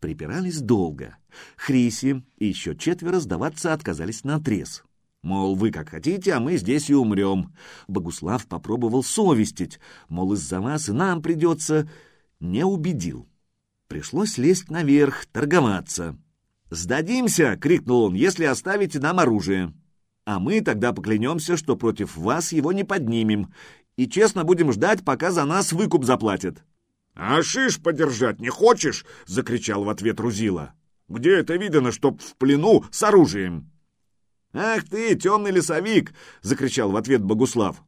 Припирались долго. Хриси и еще четверо сдаваться отказались на отрез. Мол, вы как хотите, а мы здесь и умрем. Богуслав попробовал совестить, мол, из-за вас и нам придется. Не убедил. Пришлось лезть наверх, торговаться. «Сдадимся!» — крикнул он, — «если оставите нам оружие. А мы тогда поклянемся, что против вас его не поднимем, и честно будем ждать, пока за нас выкуп заплатят». «А шиш подержать не хочешь?» — закричал в ответ Рузила. «Где это видано, чтоб в плену с оружием?» «Ах ты, темный лесовик!» — закричал в ответ Богуслав.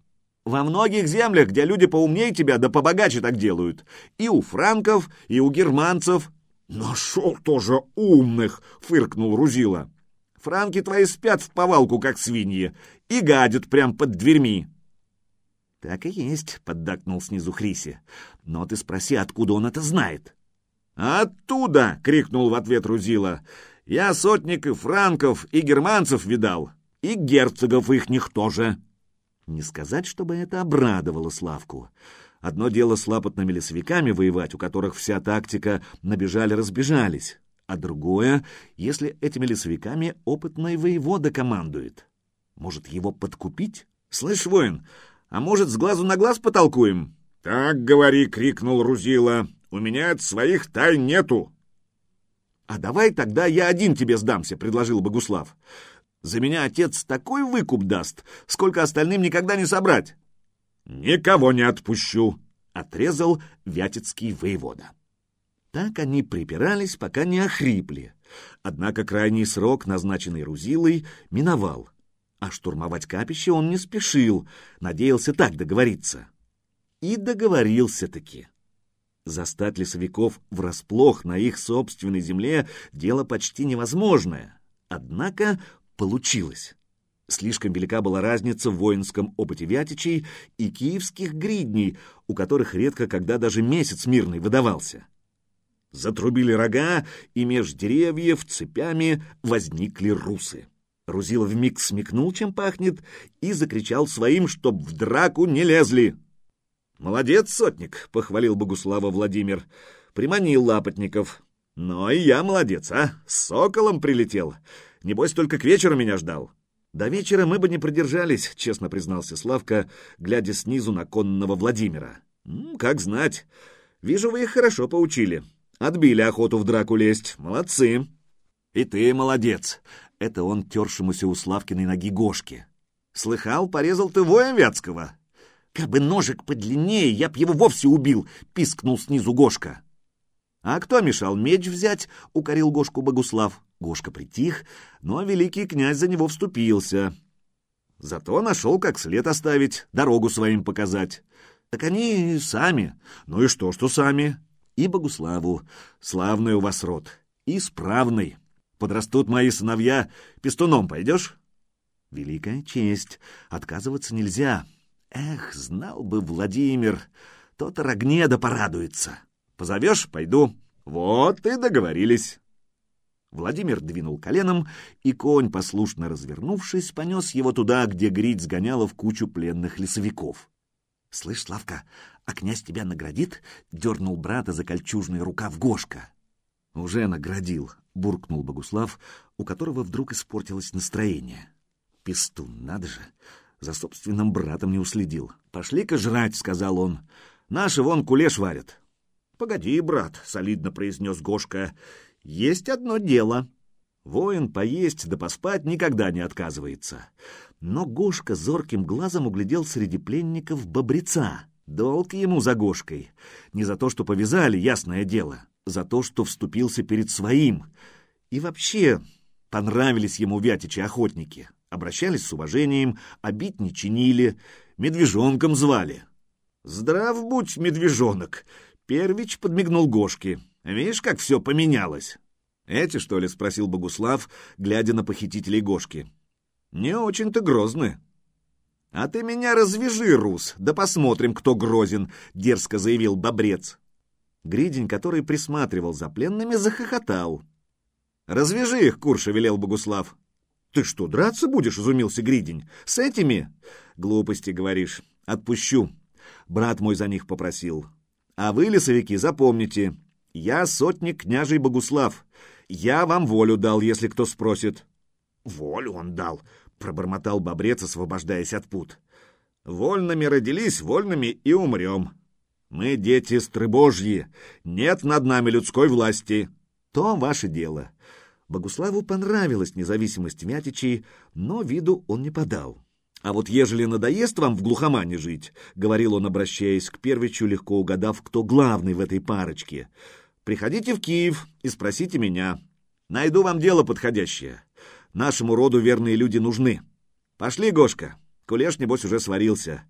«Во многих землях, где люди поумнее тебя, да побогаче так делают. И у франков, и у германцев». «Нашел тоже умных!» — фыркнул Рузила. «Франки твои спят в повалку, как свиньи, и гадят прям под дверьми». «Так и есть», — поддакнул снизу Хриси. «Но ты спроси, откуда он это знает». «Оттуда!» — крикнул в ответ Рузила. «Я сотник и франков, и германцев видал, и герцогов ихних тоже». Не сказать, чтобы это обрадовало Славку. Одно дело с лапотными лесовиками воевать, у которых вся тактика набежали-разбежались, а другое, если этими лесовиками опытный воевода командует. Может, его подкупить? «Слышь, воин, а может, с глазу на глаз потолкуем?» «Так говори!» — крикнул Рузила. «У меня от своих тайн нету!» «А давай тогда я один тебе сдамся», — предложил Богуслав. «За меня отец такой выкуп даст, сколько остальным никогда не собрать». «Никого не отпущу», — отрезал вятицкий воевода. Так они припирались, пока не охрипли. Однако крайний срок, назначенный Рузилой, миновал — а штурмовать капище он не спешил, надеялся так договориться. И договорился-таки. Застать лесовиков врасплох на их собственной земле — дело почти невозможное. Однако получилось. Слишком велика была разница в воинском опыте Вятичей и киевских гридней, у которых редко когда даже месяц мирный выдавался. Затрубили рога, и меж деревьев цепями возникли русы. Рузила вмиг смекнул, чем пахнет, и закричал своим, чтоб в драку не лезли. «Молодец, сотник!» — похвалил Богуслава Владимир. «Приманил лапотников. Но и я молодец, а? С соколом прилетел. Небось, только к вечеру меня ждал». «До вечера мы бы не продержались», — честно признался Славка, глядя снизу на конного Владимира. «Как знать. Вижу, вы их хорошо поучили. Отбили охоту в драку лезть. Молодцы». «И ты молодец. Это он тершемуся у Славкиной ноги Гошки. «Слыхал, порезал ты воя Вятского?» «Кабы ножик подлиннее, я б его вовсе убил!» — пискнул снизу Гошка. «А кто мешал меч взять?» — укорил Гошку Богуслав. Гошка притих, но великий князь за него вступился. Зато нашел, как след оставить, дорогу своим показать. Так они сами. Ну и что, что сами? И Богуславу. Славный у вас род. Исправный. Подрастут мои сыновья, пестуном пойдешь? Великая честь. Отказываться нельзя. Эх, знал бы Владимир, тот Рогнеда порадуется. Позовешь — пойду. Вот и договорились. Владимир двинул коленом, и конь, послушно развернувшись, понес его туда, где грить сгоняла в кучу пленных лесовиков. — Слышь, Славка, а князь тебя наградит? — дернул брата за кольчужный рукав Гошка. — Уже наградил, — буркнул Богуслав, у которого вдруг испортилось настроение. «Пестун, надо же! За собственным братом не уследил. Пошли-ка жрать», — сказал он. «Наши вон кулеш варят». «Погоди, брат», — солидно произнес Гошка. «Есть одно дело». Воин поесть да поспать никогда не отказывается. Но Гошка зорким глазом углядел среди пленников бобреца. Долг ему за Гошкой. Не за то, что повязали, ясное дело за то, что вступился перед своим. И вообще понравились ему вятичи-охотники. Обращались с уважением, обид не чинили, медвежонком звали. «Здрав будь, медвежонок!» Первич подмигнул Гошке. «Видишь, как все поменялось?» «Эти, что ли?» — спросил Богуслав, глядя на похитителей Гошки. «Не очень-то грозны». «А ты меня развяжи, Рус, да посмотрим, кто грозен», — дерзко заявил Бобрец. Гридень, который присматривал за пленными, захохотал. «Развяжи их, Курша!» — велел Богуслав. «Ты что, драться будешь?» — изумился Гридень. «С этими?» «Глупости, говоришь. Отпущу. Брат мой за них попросил. А вы, лесовики, запомните. Я сотник княжий Богуслав. Я вам волю дал, если кто спросит. Волю он дал, пробормотал бобрец, освобождаясь от пут. Вольными родились, вольными и умрем. Мы дети стрыбожьи, нет над нами людской власти. То ваше дело. Богуславу понравилась независимость Вятичей, но виду он не подал. «А вот ежели надоест вам в глухомане жить», — говорил он, обращаясь к Первичу, легко угадав, кто главный в этой парочке, — «приходите в Киев и спросите меня. Найду вам дело подходящее. Нашему роду верные люди нужны. Пошли, Гошка, кулеш, небось, уже сварился.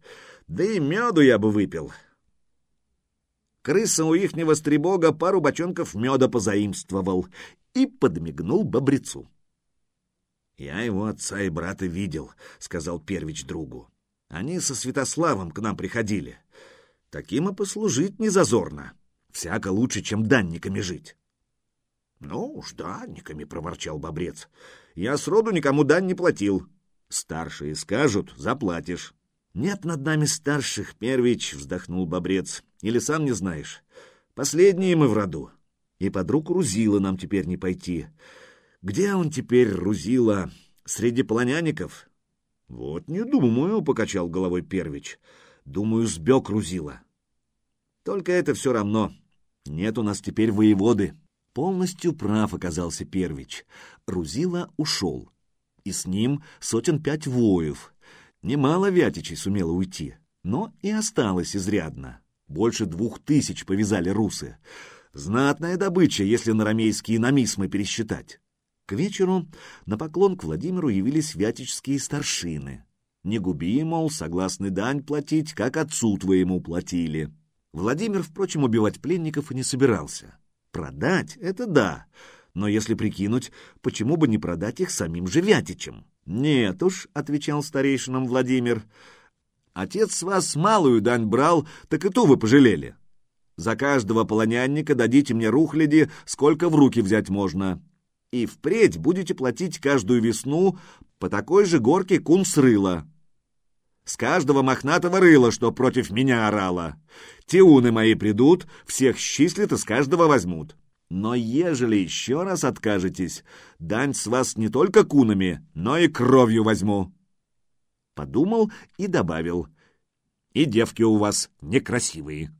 Да и меду я бы выпил». Крыса у ихнего стребога пару бочонков меда позаимствовал и подмигнул бобрецу. «Я его отца и брата видел», — сказал Первич другу. «Они со Святославом к нам приходили. Таким и послужить не зазорно. Всяко лучше, чем данниками жить». «Ну уж данниками», — проворчал бобрец. «Я сроду никому дань не платил. Старшие скажут — заплатишь». «Нет над нами старших, Первич», — вздохнул бобрец. «Или сам не знаешь? Последние мы в роду. И под руку Рузила нам теперь не пойти. Где он теперь, Рузила? Среди полоняников? Вот не думаю, — покачал головой Первич. Думаю, сбег Рузила. Только это все равно. Нет у нас теперь воеводы. Полностью прав оказался Первич. Рузила ушел. И с ним сотен пять воев. Немало Вятичей сумело уйти, но и осталось изрядно. Больше двух тысяч повязали русы. Знатная добыча, если на ромейские намисмы пересчитать. К вечеру на поклон к Владимиру явились вятические старшины. Не губи, мол, согласны дань платить, как отцу твоему платили. Владимир, впрочем, убивать пленников и не собирался. Продать — это да, но если прикинуть, почему бы не продать их самим же Вятичам? Нет уж, — отвечал старейшинам Владимир, — отец вас малую дань брал, так и ту вы пожалели. За каждого полонянника дадите мне рухляди, сколько в руки взять можно и впредь будете платить каждую весну по такой же горке кун с. С каждого мохнатого рыла, что против меня орало. Тиуны мои придут, всех счислят и с каждого возьмут. Но ежели еще раз откажетесь, дань с вас не только кунами, но и кровью возьму. Подумал и добавил. И девки у вас некрасивые.